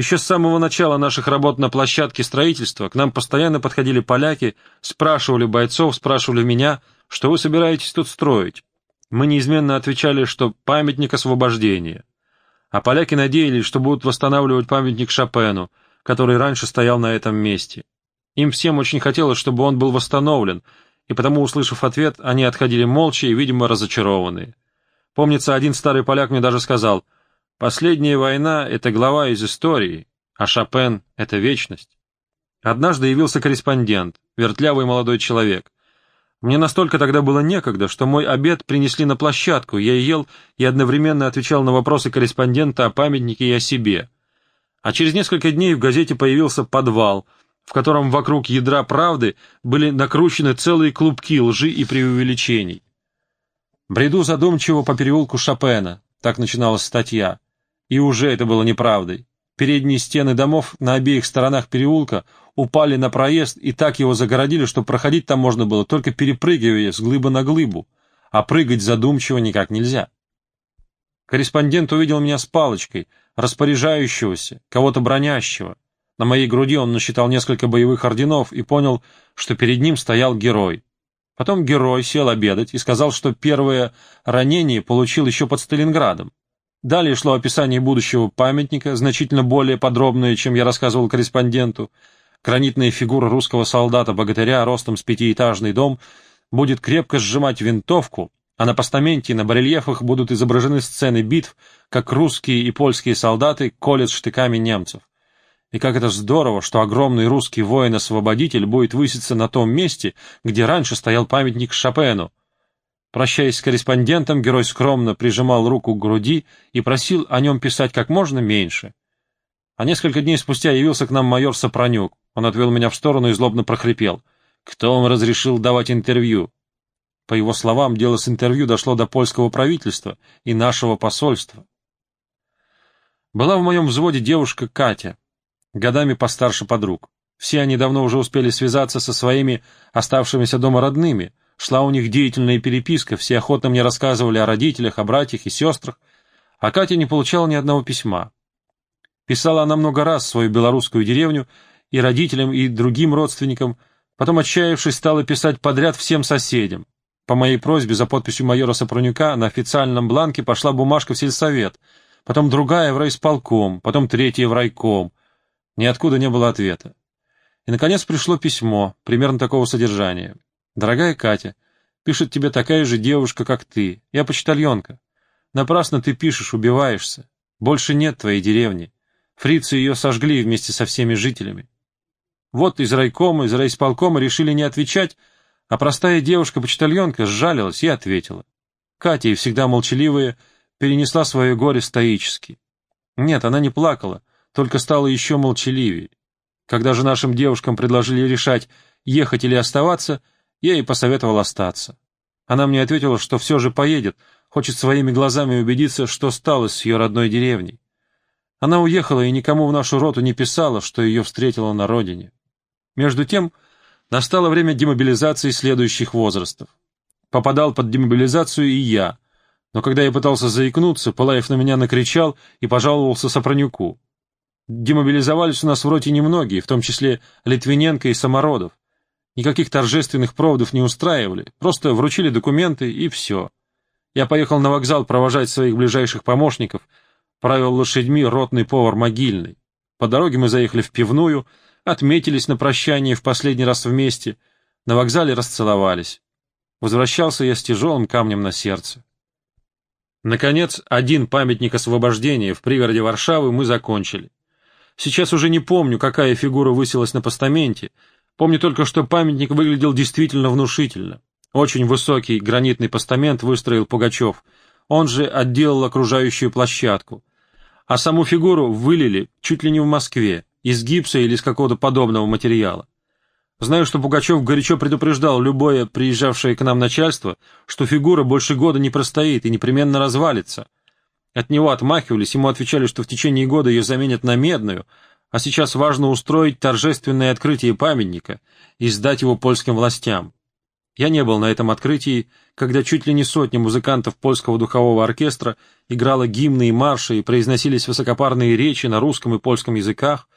Еще с самого начала наших работ на площадке строительства к нам постоянно подходили поляки, спрашивали бойцов, спрашивали меня, что вы собираетесь тут строить. Мы неизменно отвечали, что памятник освобождения. А поляки надеялись, что будут восстанавливать памятник Шопену, который раньше стоял на этом месте. Им всем очень хотелось, чтобы он был восстановлен, и потому, услышав ответ, они отходили молча и, видимо, разочарованные. Помнится, один старый поляк мне даже сказал, «Последняя война — это глава из истории, а Шопен — это вечность». Однажды явился корреспондент, вертлявый молодой человек. Мне настолько тогда было некогда, что мой обед принесли на площадку, я ел и одновременно отвечал на вопросы корреспондента о памятнике и о себе. А через несколько дней в газете появился «Подвал», в котором вокруг ядра правды были накручены целые клубки лжи и преувеличений. «Бреду задумчиво по переулку Шопена», — так начиналась статья. И уже это было неправдой. Передние стены домов на обеих сторонах переулка упали на проезд и так его загородили, что проходить там можно было, только перепрыгивая с глыбы на глыбу, а прыгать задумчиво никак нельзя. Корреспондент увидел меня с палочкой, распоряжающегося, кого-то бронящего. На моей груди он насчитал несколько боевых орденов и понял, что перед ним стоял герой. Потом герой сел обедать и сказал, что первое ранение получил еще под Сталинградом. Далее шло описание будущего памятника, значительно более подробное, чем я рассказывал корреспонденту. Гранитная фигура русского солдата-богатыря ростом с пятиэтажный дом будет крепко сжимать винтовку, а на постаменте и на барельефах будут изображены сцены битв, как русские и польские солдаты колят штыками немцев. И как это здорово, что огромный русский воин-освободитель будет выситься на том месте, где раньше стоял памятник Шопену. Прощаясь с корреспондентом, герой скромно прижимал руку к груди и просил о нем писать как можно меньше. А несколько дней спустя явился к нам майор Сопронюк. Он отвел меня в сторону и злобно прохрипел. «Кто вам разрешил давать интервью?» По его словам, дело с интервью дошло до польского правительства и нашего посольства. Была в моем взводе девушка Катя, годами постарше подруг. Все они давно уже успели связаться со своими оставшимися дома родными, шла у них деятельная переписка, все охотно мне рассказывали о родителях, о братьях и сестрах, а Катя не получала ни одного письма. Писала она много раз свою белорусскую деревню и родителям, и другим родственникам, потом, отчаявшись, стала писать подряд всем соседям. По моей просьбе за подписью майора Сопронюка на официальном бланке пошла бумажка в сельсовет, потом другая в райисполком, потом третья в райком, Ниоткуда не было ответа. И, наконец, пришло письмо, примерно такого содержания. «Дорогая Катя, пишет тебе такая же девушка, как ты. Я почтальонка. Напрасно ты пишешь, убиваешься. Больше нет твоей деревни. Фрицы ее сожгли вместе со всеми жителями. Вот из райкома, из райисполкома решили не отвечать, а простая девушка-почтальонка сжалилась и ответила. Катя, и всегда молчаливая, перенесла свое горе стоически. Нет, она не плакала, только стала еще молчаливее. Когда же нашим девушкам предложили решать, ехать или оставаться, я ей посоветовал остаться. Она мне ответила, что все же поедет, хочет своими глазами убедиться, что стало с ее родной деревней. Она уехала и никому в нашу роту не писала, что ее встретила на родине. Между тем, настало время демобилизации следующих возрастов. Попадал под демобилизацию и я, но когда я пытался заикнуться, Пылаев на меня накричал и пожаловался Сопронюку. Демобилизовались у нас в роте немногие, в том числе Литвиненко и Самородов. Никаких торжественных проводов не устраивали, просто вручили документы и все. Я поехал на вокзал провожать своих ближайших помощников, правил лошадьми ротный повар Могильный. По дороге мы заехали в пивную, отметились на прощание в последний раз вместе, на вокзале расцеловались. Возвращался я с тяжелым камнем на сердце. Наконец, один памятник освобождения в пригороде Варшавы мы закончили. Сейчас уже не помню, какая фигура высилась на постаменте. Помню только, что памятник выглядел действительно внушительно. Очень высокий гранитный постамент выстроил Пугачев. Он же отделал окружающую площадку. А саму фигуру вылили чуть ли не в Москве, из гипса или из какого-то подобного материала. Знаю, что Пугачев горячо предупреждал любое приезжавшее к нам начальство, что фигура больше года не простоит и непременно развалится — от него отмахивались, ему отвечали, что в течение года ее заменят на медную, а сейчас важно устроить торжественное открытие памятника и сдать его польским властям. Я не был на этом открытии, когда чуть ли не сотни музыкантов польского духового оркестра играла гимны и марши и произносились высокопарные речи на русском и польском языках.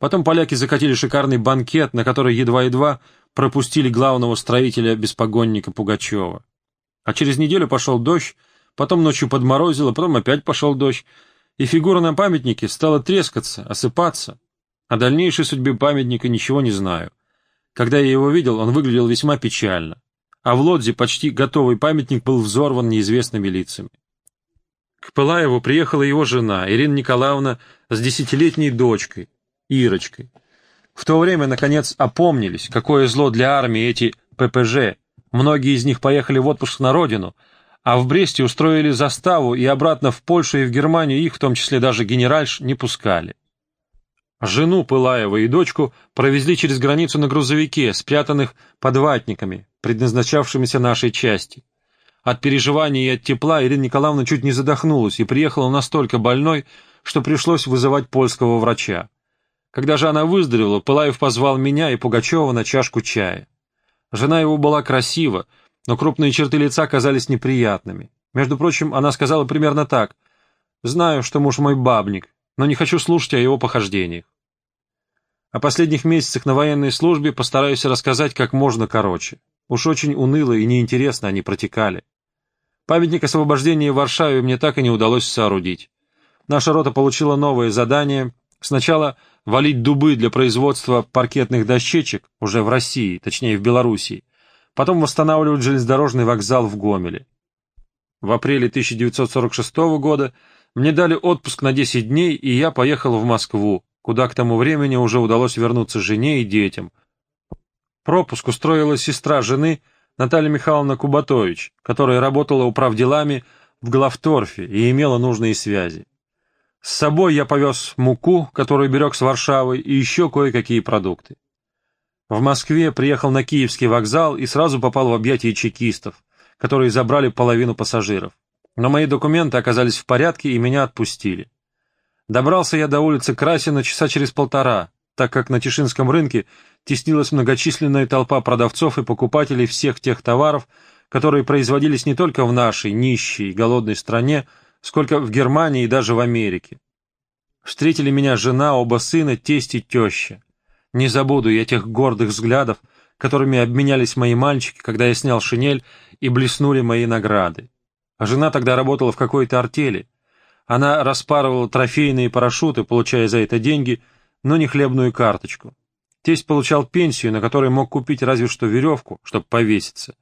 Потом поляки закатили шикарный банкет, на который едва-едва пропустили главного строителя-беспогонника Пугачева. А через неделю пошел дождь, потом ночью подморозило, потом опять пошел дождь, и фигура на памятнике стала трескаться, осыпаться. О дальнейшей судьбе памятника ничего не знаю. Когда я его видел, он выглядел весьма печально. А в Лодзе почти готовый памятник был взорван неизвестными лицами. К Пылаеву приехала его жена, Ирина Николаевна, с десятилетней дочкой, Ирочкой. В то время, наконец, опомнились, какое зло для армии эти ППЖ. Многие из них поехали в отпуск на родину, а в Бресте устроили заставу и обратно в Польшу и в Германию их, в том числе даже генеральш, не пускали. Жену Пылаева и дочку провезли через границу на грузовике, спрятанных под ватниками, предназначавшимися нашей части. От переживаний и от тепла Ирина Николаевна чуть не задохнулась и приехала настолько больной, что пришлось вызывать польского врача. Когда же она выздоровела, Пылаев позвал меня и Пугачева на чашку чая. Жена его была красива, но крупные черты лица казались неприятными. Между прочим, она сказала примерно так. «Знаю, что муж мой бабник, но не хочу слушать о его похождениях. О последних месяцах на военной службе постараюсь рассказать как можно короче. Уж очень уныло и неинтересно они протекали. Памятник освобождения в Варшаве мне так и не удалось соорудить. Наша рота получила новое задание. Сначала валить дубы для производства паркетных дощечек уже в России, точнее в Белоруссии. Потом восстанавливать железнодорожный вокзал в Гомеле. В апреле 1946 года мне дали отпуск на 10 дней, и я поехал в Москву, куда к тому времени уже удалось вернуться жене и детям. Пропуск устроила сестра жены Наталья Михайловна Кубатович, которая работала управделами в Главторфе и имела нужные связи. С собой я повез муку, которую берег с Варшавы, и еще кое-какие продукты. В Москве приехал на Киевский вокзал и сразу попал в объятия чекистов, которые забрали половину пассажиров. Но мои документы оказались в порядке, и меня отпустили. Добрался я до улицы Красина часа через полтора, так как на Тишинском рынке теснилась многочисленная толпа продавцов и покупателей всех тех товаров, которые производились не только в нашей нищей и голодной стране, сколько в Германии и даже в Америке. Встретили меня жена, оба сына, тесть и теща. Не забуду я тех гордых взглядов, которыми обменялись мои мальчики, когда я снял шинель и блеснули мои награды. А жена тогда работала в какой-то артели. Она распарывала трофейные парашюты, получая за это деньги, но не хлебную карточку. Тесть получал пенсию, на которой мог купить разве что веревку, чтобы повеситься.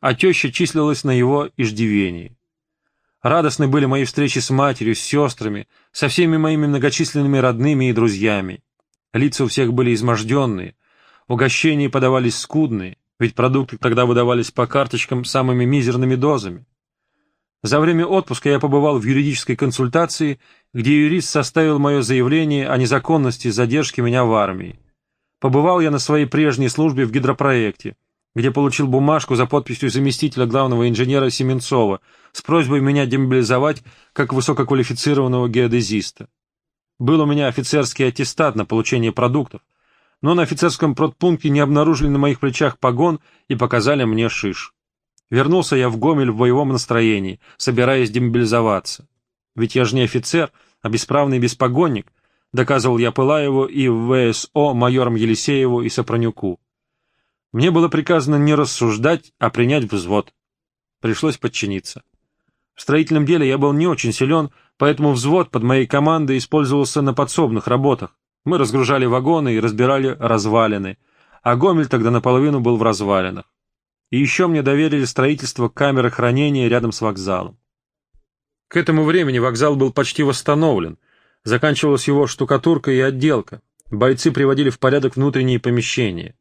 А теща числилась на его иждивении. Радостны были мои встречи с матерью, с сестрами, со всеми моими многочисленными родными и друзьями. Лица у всех были изможденные, угощения подавались скудные, ведь продукты тогда выдавались по карточкам самыми мизерными дозами. За время отпуска я побывал в юридической консультации, где юрист составил мое заявление о незаконности задержки меня в армии. Побывал я на своей прежней службе в гидропроекте, где получил бумажку за подписью заместителя главного инженера Семенцова с просьбой меня демобилизовать как высококвалифицированного геодезиста. Был у меня офицерский аттестат на получение продуктов, но на офицерском продпункте не обнаружили на моих плечах погон и показали мне шиш. Вернулся я в Гомель в боевом настроении, собираясь демобилизоваться. Ведь я же не офицер, а бесправный беспогонник, доказывал я Пылаеву и в ВСО майорам Елисееву и Сопронюку. Мне было приказано не рассуждать, а принять взвод. Пришлось подчиниться. В строительном деле я был не очень силен, поэтому взвод под моей командой использовался на подсобных работах. Мы разгружали вагоны и разбирали развалины, а Гомель тогда наполовину был в развалинах. И еще мне доверили строительство камеры хранения рядом с вокзалом. К этому времени вокзал был почти восстановлен, заканчивалась его штукатурка и отделка, бойцы приводили в порядок внутренние помещения.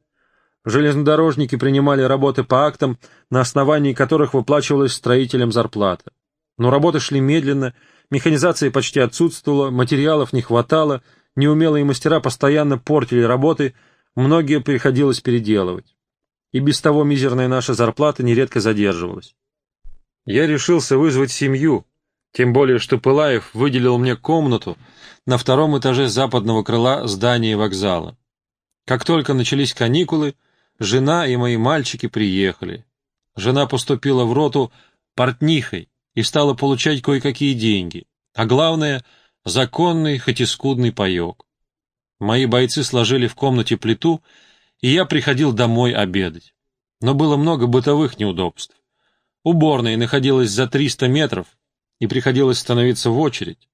Железнодорожники принимали работы по актам, на основании которых выплачивалась строителям зарплата. Но работы шли медленно, механизация почти отсутствовала, материалов не хватало, неумелые мастера постоянно портили работы, многие приходилось переделывать и без того мизерная наша зарплата нередко задерживалась. Я решился вызвать семью, тем более что Пылаев выделил мне комнату на втором этаже западного крыла здания вокзала. Как только начались каникулы, жена и мои мальчики приехали. Жена поступила в роту портнихой и стала получать кое-какие деньги, а главное — законный, хоть и скудный паек. Мои бойцы сложили в комнате плиту, и я приходил домой обедать. Но было много бытовых неудобств. Уборная находилась за 300 метров, и приходилось становиться в очередь.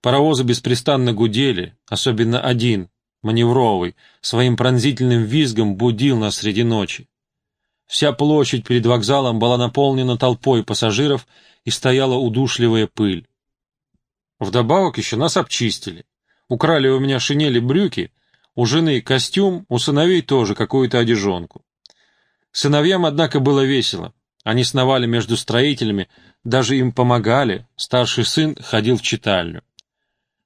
Паровозы беспрестанно гудели, особенно один, маневровый, своим пронзительным визгом будил нас среди ночи. Вся площадь перед вокзалом была наполнена толпой пассажиров и стояла удушливая пыль. Вдобавок еще нас обчистили. Украли у меня шинели брюки, у жены костюм, у сыновей тоже какую-то одежонку. Сыновьям, однако, было весело. Они сновали между строителями, даже им помогали, старший сын ходил в читальню.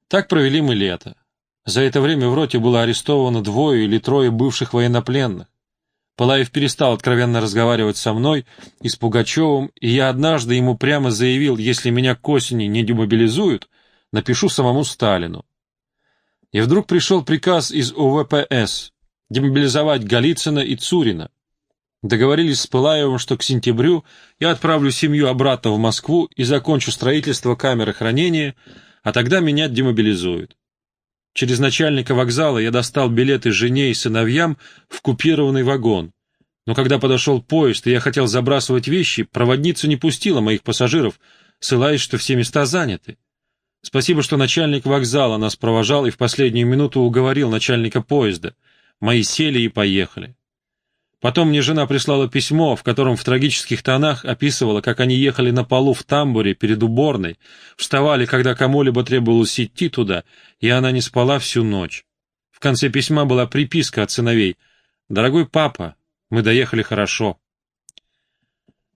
Так провели мы лето. За это время в роте было арестовано двое или трое бывших военнопленных. Пылаев перестал откровенно разговаривать со мной и с Пугачевым, и я однажды ему прямо заявил, если меня к осени не демобилизуют, напишу самому Сталину. И вдруг пришел приказ из УВПС демобилизовать Голицына и Цурина. Договорились с Пылаевым, что к сентябрю я отправлю семью обратно в Москву и закончу строительство камеры хранения, а тогда меня демобилизуют. Через начальника вокзала я достал билеты жене и сыновьям в купированный вагон. Но когда подошел поезд, и я хотел забрасывать вещи, проводница не пустила моих пассажиров, ссылаясь, что все места заняты. Спасибо, что начальник вокзала нас провожал и в последнюю минуту уговорил начальника поезда. Мои сели и поехали. Потом мне жена прислала письмо, в котором в трагических тонах описывала, как они ехали на полу в тамбуре перед уборной, вставали, когда кому-либо требовалось идти туда, и она не спала всю ночь. В конце письма была приписка от сыновей. «Дорогой папа, мы доехали хорошо».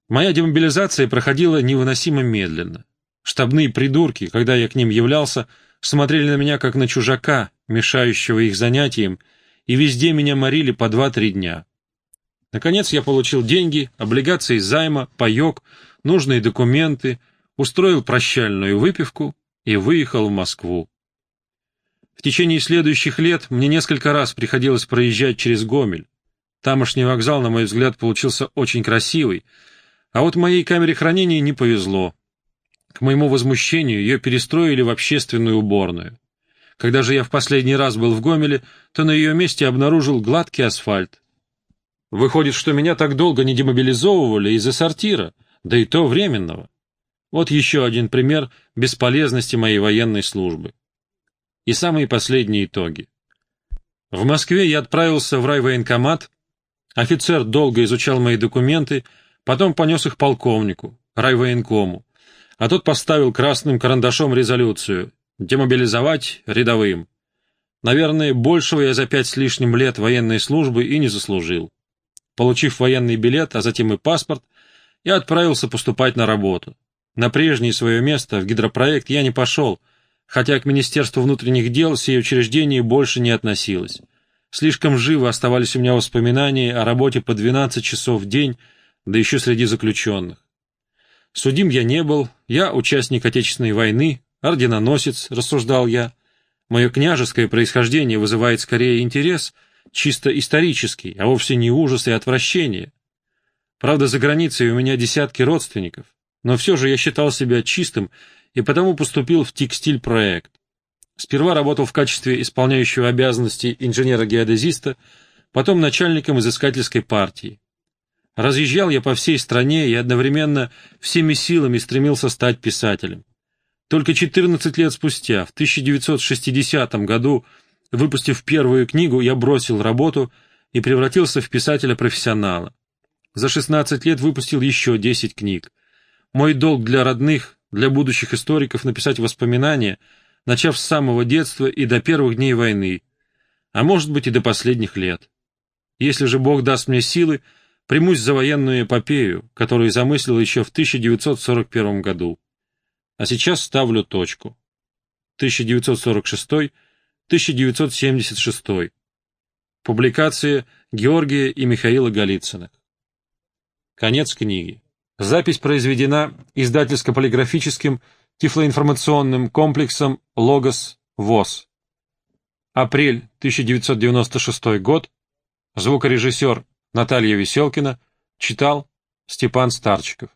Моя демобилизация проходила невыносимо медленно. Штабные придурки, когда я к ним являлся, смотрели на меня как на чужака, мешающего их занятиям, и везде меня морили по два-три дня. Наконец я получил деньги, облигации займа, паек, нужные документы, устроил прощальную выпивку и выехал в Москву. В течение следующих лет мне несколько раз приходилось проезжать через Гомель. Тамошний вокзал, на мой взгляд, получился очень красивый, а вот моей камере хранения не повезло. К моему возмущению ее перестроили в общественную уборную. Когда же я в последний раз был в Гомеле, то на ее месте обнаружил гладкий асфальт. Выходит, что меня так долго не демобилизовывали из-за сортира, да и то временного. Вот еще один пример бесполезности моей военной службы. И самые последние итоги. В Москве я отправился в райвоенкомат, офицер долго изучал мои документы, потом понес их полковнику, райвоенкому, а тот поставил красным карандашом резолюцию «Демобилизовать рядовым». Наверное, большего я за пять с лишним лет военной службы и не заслужил. Получив военный билет, а затем и паспорт, я отправился поступать на работу. На прежнее свое место, в гидропроект, я не пошел, хотя к Министерству внутренних дел сие учреждение больше не относилось. Слишком живо оставались у меня воспоминания о работе по 12 часов в день, да еще среди заключенных. Судим я не был, я участник Отечественной войны, орденоносец, рассуждал я. Мое княжеское происхождение вызывает скорее интерес — чисто исторический, а вовсе не ужас и отвращение. Правда, за границей у меня десятки родственников, но все же я считал себя чистым и потому поступил в текстиль-проект. Сперва работал в качестве исполняющего обязанности инженера-геодезиста, потом начальником изыскательской партии. Разъезжал я по всей стране и одновременно всеми силами стремился стать писателем. Только 14 лет спустя, в 1960 году, Выпустив первую книгу, я бросил работу и превратился в писателя-профессионала. За 16 лет выпустил еще 10 книг. Мой долг для родных, для будущих историков написать воспоминания, начав с самого детства и до первых дней войны, а может быть и до последних лет. Если же Бог даст мне силы, примусь за военную эпопею, которую замыслил еще в 1941 году. А сейчас ставлю точку. 1946 1976. Публикация Георгия и Михаила Голицыных. Конец книги. Запись произведена издательско-полиграфическим тифлоинформационным комплексом «Логос ВОЗ». Апрель 1996 год. Звукорежиссер Наталья Веселкина. Читал Степан Старчиков.